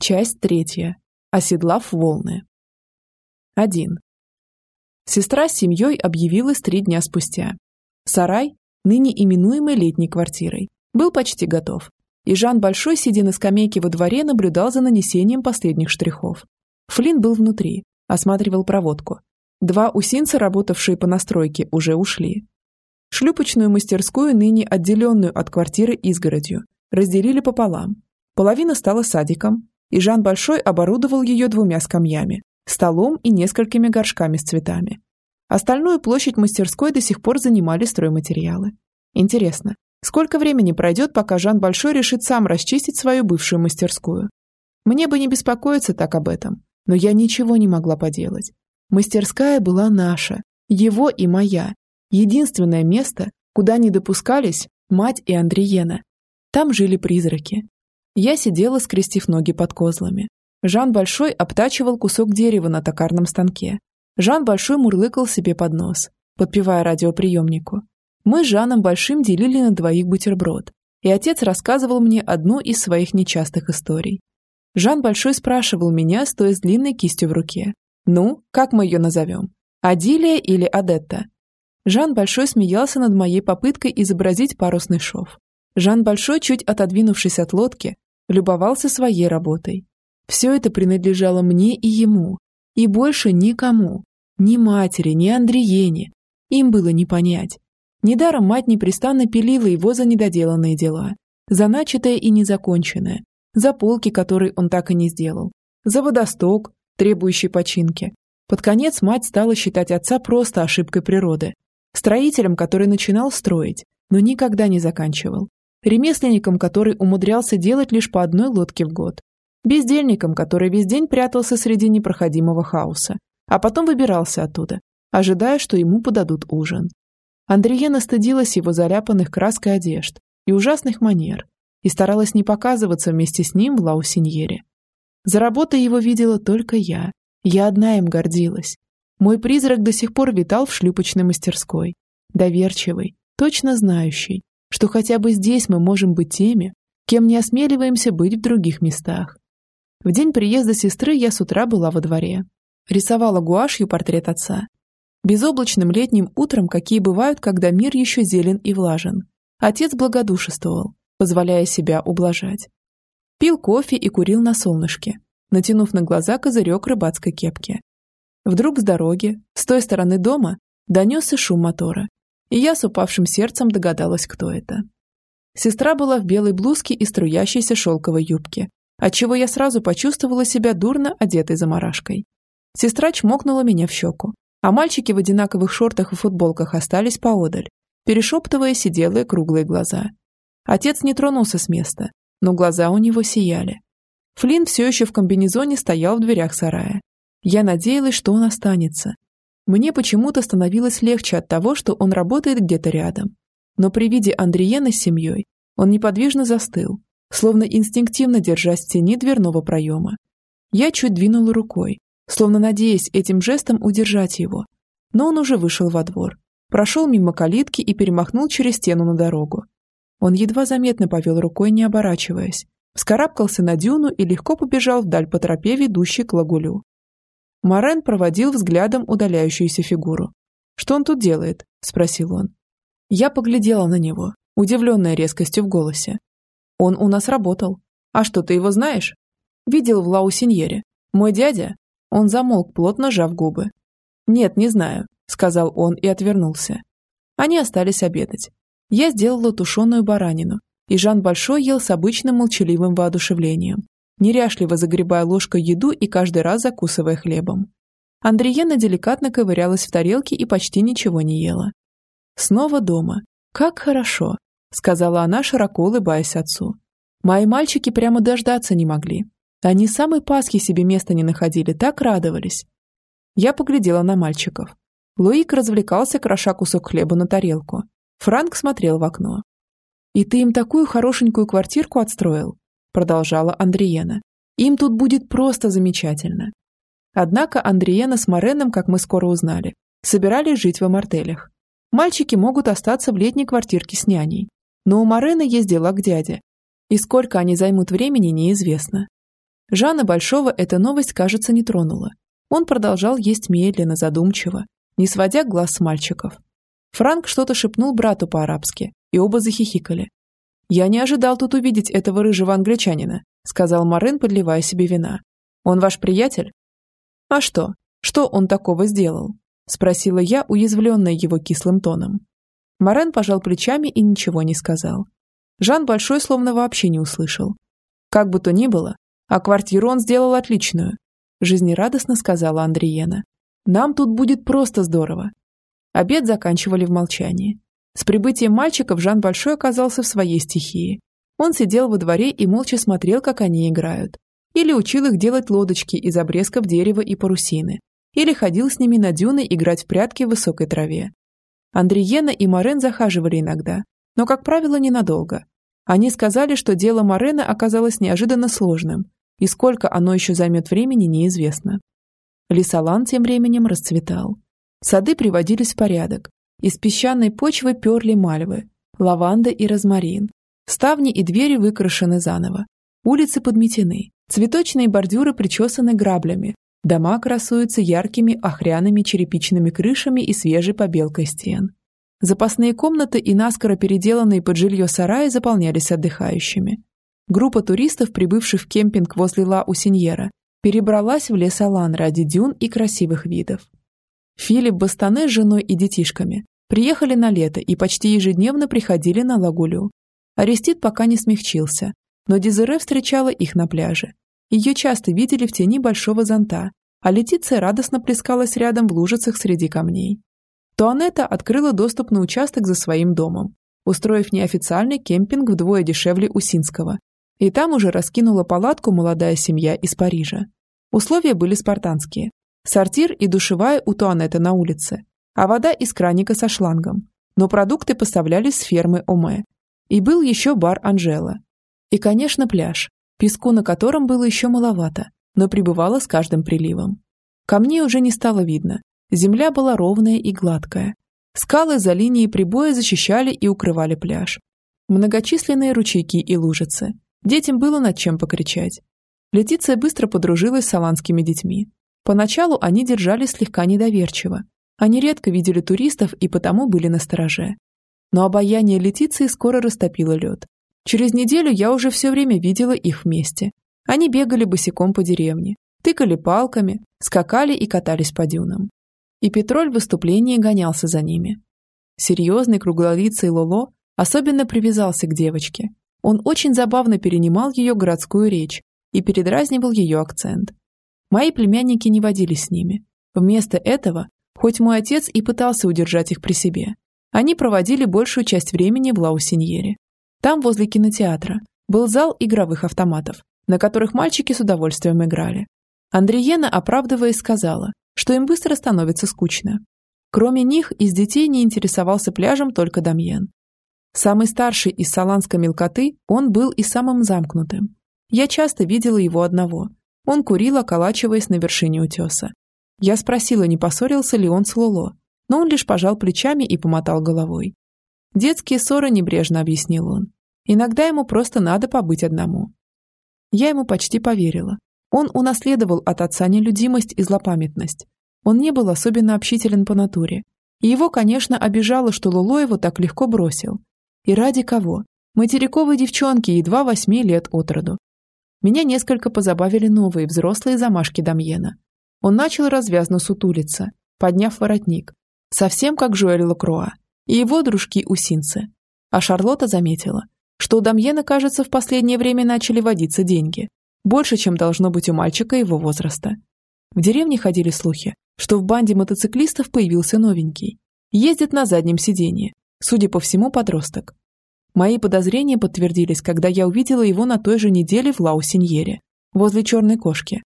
Часть третья. Оседлав волны. 1. Сестра с семьей объявилась три дня спустя. Сарай, ныне именуемый летней квартирой, был почти готов, и Жан Большой, сидя на скамейке во дворе, наблюдал за нанесением последних штрихов. Флинн был внутри, осматривал проводку. Два усинца, работавшие по настройке, уже ушли. Шлюпочную мастерскую, ныне отделенную от квартиры изгородью, разделили пополам. Половина стала садиком, и Жан Большой оборудовал ее двумя скамьями, столом и несколькими горшками с цветами. Остальную площадь мастерской до сих пор занимали стройматериалы. Интересно, сколько времени пройдет, пока Жан Большой решит сам расчистить свою бывшую мастерскую? Мне бы не беспокоиться так об этом, но я ничего не могла поделать. Мастерская была наша, его и моя. Единственное место, куда не допускались мать и Андриена. Там жили призраки. Я сидела, скрестив ноги под козлами. Жан Большой обтачивал кусок дерева на токарном станке. Жан Большой мурлыкал себе под нос, подпевая радиоприемнику. Мы с Жаном Большим делили на двоих бутерброд, и отец рассказывал мне одну из своих нечастых историй. Жан Большой спрашивал меня, стоя с длинной кистью в руке. «Ну, как мы ее назовем? Адилия или Адетта?» Жан Большой смеялся над моей попыткой изобразить парусный шов. Жан Большой, чуть отодвинувшись от лодки, любовался своей работой. Все это принадлежало мне и ему, и больше никому, ни матери, ни Андриене. Им было не понять. Недаром мать непрестанно пилила его за недоделанные дела, за начатое и незаконченное, за полки, которые он так и не сделал, за водосток, требующий починки. Под конец мать стала считать отца просто ошибкой природы, строителем, который начинал строить, но никогда не заканчивал, ремесленником, который умудрялся делать лишь по одной лодке в год, бездельником, который весь день прятался среди непроходимого хаоса, а потом выбирался оттуда, ожидая, что ему подадут ужин. Андриена стыдилась его заляпанных краской одежд и ужасных манер и старалась не показываться вместе с ним в Лаусиньере. За работой его видела только я. Я одна им гордилась. Мой призрак до сих пор витал в шлюпочной мастерской. Доверчивый, точно знающий, что хотя бы здесь мы можем быть теми, кем не осмеливаемся быть в других местах. В день приезда сестры я с утра была во дворе. Рисовала гуашью портрет отца. Безоблачным летним утром, какие бывают, когда мир еще зелен и влажен. Отец благодушествовал, позволяя себя ублажать. Пил кофе и курил на солнышке, натянув на глаза козырек рыбацкой кепки. Вдруг с дороги, с той стороны дома, донесся шум мотора, и я с упавшим сердцем догадалась, кто это. Сестра была в белой блузке и струящейся шелковой юбке, отчего я сразу почувствовала себя дурно одетой заморашкой. Сестра чмокнула меня в щеку, а мальчики в одинаковых шортах и футболках остались поодаль, перешептывая сиделые круглые глаза. Отец не тронулся с места, но глаза у него сияли. Флинн все еще в комбинезоне стоял в дверях сарая. Я надеялась, что он останется, мне почему-то становилось легче от того, что он работает где-то рядом. Но при виде Андриена с семьей он неподвижно застыл, словно инстинктивно держась в тени дверного проема. Я чуть двинула рукой, словно надеясь этим жестом удержать его. Но он уже вышел во двор, прошел мимо калитки и перемахнул через стену на дорогу. Он едва заметно повел рукой, не оборачиваясь, вскарабкался на дюну и легко побежал вдаль по тропе, ведущей к лагулю. Морен проводил взглядом удаляющуюся фигуру. «Что он тут делает?» – спросил он. Я поглядела на него, удивленная резкостью в голосе. «Он у нас работал. А что, ты его знаешь?» «Видел в Лаусиньере. Мой дядя?» Он замолк, плотно сжав губы. «Нет, не знаю», – сказал он и отвернулся. Они остались обедать. Я сделала тушеную баранину, и Жан Большой ел с обычным молчаливым воодушевлением, неряшливо загребая ложкой еду и каждый раз закусывая хлебом. Андриена деликатно ковырялась в тарелке и почти ничего не ела. «Снова дома. Как хорошо», — сказала она, широко улыбаясь отцу. «Мои мальчики прямо дождаться не могли. Они самой Пасхи себе места не находили, так радовались». Я поглядела на мальчиков. Луик развлекался, кроша кусок хлеба на тарелку. Франк смотрел в окно. «И ты им такую хорошенькую квартирку отстроил?» Продолжала Андриена. Им тут будет просто замечательно. Однако Андриена с Мореном, как мы скоро узнали, собирались жить в амартелях. Мальчики могут остаться в летней квартирке с няней. Но у Морена есть дела к дяде. И сколько они займут времени, неизвестно. Жана Большого эта новость, кажется, не тронула. Он продолжал есть медленно, задумчиво, не сводя глаз с мальчиков. Франк что-то шепнул брату по-арабски, и оба захихикали. «Я не ожидал тут увидеть этого рыжего англичанина», сказал Марин, подливая себе вина. «Он ваш приятель?» «А что? Что он такого сделал?» спросила я, уязвленная его кислым тоном. Марен пожал плечами и ничего не сказал. Жан Большой словно вообще не услышал. Как бы то ни было, а квартиру он сделал отличную, жизнерадостно сказала Андриена. Нам тут будет просто здорово. Обед заканчивали в молчании. С прибытием мальчиков Жан Большой оказался в своей стихии. Он сидел во дворе и молча смотрел, как они играют. Или учил их делать лодочки из обрезков дерева и парусины. Или ходил с ними на дюны играть в прятки в высокой траве. Андриена и Морен захаживали иногда, но, как правило, ненадолго. Они сказали, что дело Морена оказалось неожиданно сложным, и сколько оно еще займет времени, неизвестно. Лесолан тем временем расцветал. Сады приводились в порядок. Из песчаной почвы перли мальвы, лаванда и розмарин. Ставни и двери выкрашены заново. Улицы подметены. Цветочные бордюры причесаны граблями. Дома красуются яркими охряными черепичными крышами и свежей побелкой стен. Запасные комнаты и наскоро переделанные под жилье сараи заполнялись отдыхающими. Группа туристов, прибывших в кемпинг возле Ла-Усиньера, перебралась в лес Алан ради дюн и красивых видов. Филипп Бастане с женой и детишками приехали на лето и почти ежедневно приходили на Лагулю. Арестит пока не смягчился, но Дезире встречала их на пляже. Ее часто видели в тени большого зонта, а Летиция радостно плескалась рядом в лужицах среди камней. Туанетта открыла доступ на участок за своим домом, устроив неофициальный кемпинг вдвое дешевле Усинского. И там уже раскинула палатку молодая семья из Парижа. Условия были спартанские. Сортир и душевая у Туанетта на улице, а вода из краника со шлангом. Но продукты поставлялись с фермы Оме. И был еще бар Анжела. И, конечно, пляж, песку на котором было еще маловато, но прибывало с каждым приливом. Камней уже не стало видно, Земля была ровная и гладкая. Скалы за линией прибоя защищали и укрывали пляж. Многочисленные ручейки и лужицы. Детям было над чем покричать. Летиция быстро подружилась с аланскими детьми. Поначалу они держались слегка недоверчиво. Они редко видели туристов и потому были настороже. Но обаяние Летиции скоро растопило лед. Через неделю я уже все время видела их вместе. Они бегали босиком по деревне, тыкали палками, скакали и катались по дюнам и Петроль в выступлении гонялся за ними. Серьезный круглолицый Лоло особенно привязался к девочке. Он очень забавно перенимал ее городскую речь и передразнивал ее акцент. Мои племянники не водились с ними. Вместо этого, хоть мой отец и пытался удержать их при себе, они проводили большую часть времени в Лаусиньере. Там, возле кинотеатра, был зал игровых автоматов, на которых мальчики с удовольствием играли. Андриена, оправдываясь, сказала, что им быстро становится скучно. Кроме них, из детей не интересовался пляжем только Дамьен. Самый старший из саланской мелкоты, он был и самым замкнутым. Я часто видела его одного. Он курил, околачиваясь на вершине утеса. Я спросила, не поссорился ли он с Лоло, но он лишь пожал плечами и помотал головой. «Детские ссоры», — небрежно объяснил он. «Иногда ему просто надо побыть одному». Я ему почти поверила. Он унаследовал от отца нелюдимость и злопамятность. Он не был особенно общителен по натуре. И его, конечно, обижало, что Луло его так легко бросил. И ради кого? Материковой девчонки, едва восьми лет от роду. Меня несколько позабавили новые взрослые замашки Дамьена. Он начал развязно сутулиться, подняв воротник. Совсем как Жуэль Лакруа и его дружки-усинцы. А Шарлотта заметила, что у Дамьена, кажется, в последнее время начали водиться деньги. Больше, чем должно быть у мальчика его возраста. В деревне ходили слухи, что в банде мотоциклистов появился новенький. Ездит на заднем сиденье. Судя по всему, подросток. Мои подозрения подтвердились, когда я увидела его на той же неделе в Лаусиньере, возле черной кошки.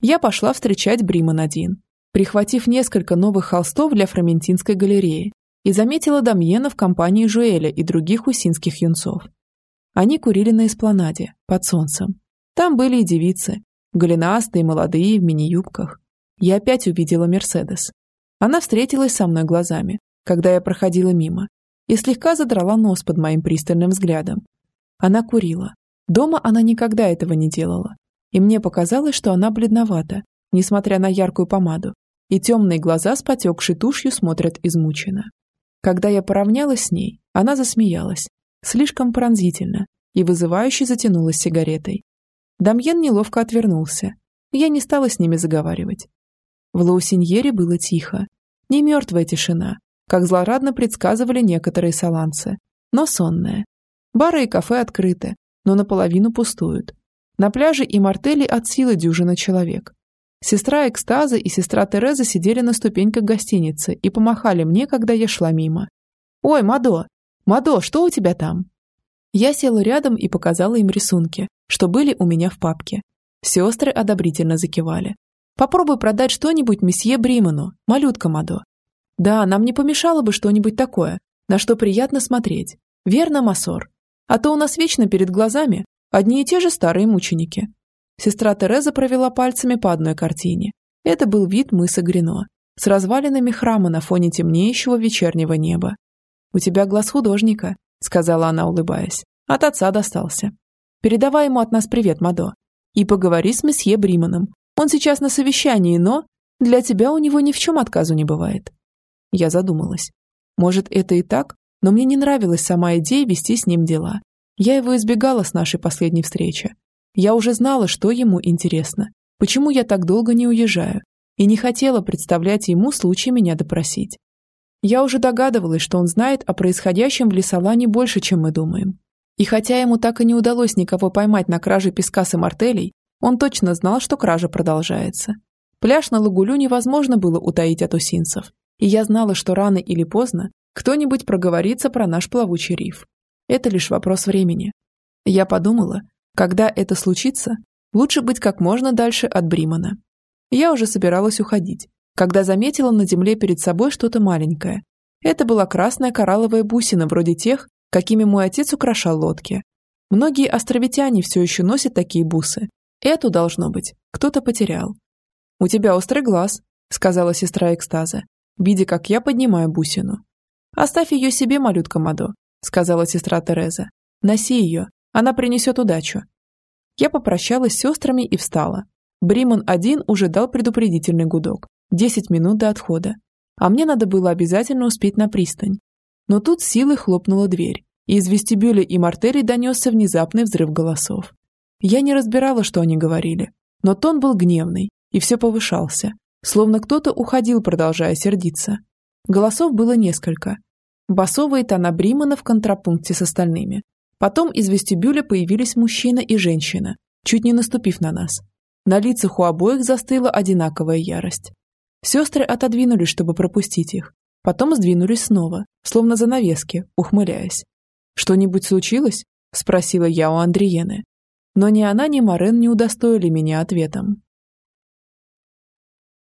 Я пошла встречать Бриман-1, прихватив несколько новых холстов для Фроментинской галереи, и заметила Дамьена в компании Жуэля и других усинских юнцов. Они курили на эспланаде, под солнцем, там были и девицы, голенастые, молодые, в мини-юбках. Я опять увидела Мерседес. Она встретилась со мной глазами, когда я проходила мимо, и слегка задрала нос под моим пристальным взглядом. Она курила. Дома она никогда этого не делала. и мне показалось, что она бледновата, несмотря на яркую помаду, и темные глаза с потекшей тушью смотрят измученно. Когда я поравнялась с ней, она засмеялась, слишком пронзительно, и вызывающе затянулась сигаретой. Дамьен неловко отвернулся. Я не стала с ними заговаривать. В Лаусиньере было тихо. Не мертвая тишина, как злорадно предсказывали некоторые саланцы, но сонная. Бары и кафе открыты, но наполовину пустуют. На пляже и мартели от силы дюжина человек. Сестра Экстаза и сестра Тереза сидели на ступеньках гостиницы и помахали мне, когда я шла мимо. «Ой, Мадо! Мадо, что у тебя там?» Я села рядом и показала им рисунки, что были у меня в папке. Сестры одобрительно закивали. «Попробуй продать что-нибудь месье Бриману, малютка Мадо». «Да, нам не помешало бы что-нибудь такое, на что приятно смотреть. Верно, Масор? А то у нас вечно перед глазами одни и те же старые мученики». Сестра Тереза провела пальцами по одной картине. Это был вид мыса Грино, с развалинами храма на фоне темнеющего вечернего неба. «У тебя глаз художника», — сказала она, улыбаясь. «От отца достался. Передавай ему от нас привет, Мадо. И поговори с месье Бриманом. Он сейчас на совещании, но для тебя у него ни в чем отказу не бывает». Я задумалась. Может, это и так, но мне не нравилась сама идея вести с ним дела. Я его избегала с нашей последней встречи. Я уже знала, что ему интересно, почему я так долго не уезжаю, и не хотела представлять ему случай меня допросить. Я уже догадывалась, что он знает о происходящем в Лесолане больше, чем мы думаем. И хотя ему так и не удалось никого поймать на краже песка с мартелей, он точно знал, что кража продолжается. Пляж на Лагулю невозможно было утаить от усинцев, и я знала, что рано или поздно кто-нибудь проговорится про наш плавучий риф. Это лишь вопрос времени. Я подумала, когда это случится, лучше быть как можно дальше от Бримана. Я уже собиралась уходить, когда заметила на земле перед собой что-то маленькое. Это была красная коралловая бусина, вроде тех, какими мой отец украшал лодки. Многие островитяне все еще носят такие бусы. Эту, должно быть, кто-то потерял. «У тебя острый глаз», — сказала сестра экстаза, видя, как я поднимаю бусину. «Оставь ее себе, малютка Мадо», — сказала сестра Тереза. «Носи ее, она принесет удачу». Я попрощалась с сестрами и встала. Бриман один уже дал предупредительный гудок. Десять минут до отхода. А мне надо было обязательно успеть на пристань. Но тут силой хлопнула дверь, и из вестибюля и мартери донесся внезапный взрыв голосов. Я не разбирала, что они говорили, но тон был гневный, и все повышался, словно кто-то уходил, продолжая сердиться. Голосов было несколько. Басовые тона Бримана в контрапункте с остальными. Потом из вестибюля появились мужчина и женщина, чуть не наступив на нас. На лицах у обоих застыла одинаковая ярость. Сестры отодвинулись, чтобы пропустить их. Потом сдвинулись снова, словно занавески, ухмыляясь. «Что-нибудь случилось?» – спросила я у Андриены. Но ни она, ни Морен не удостоили меня ответом.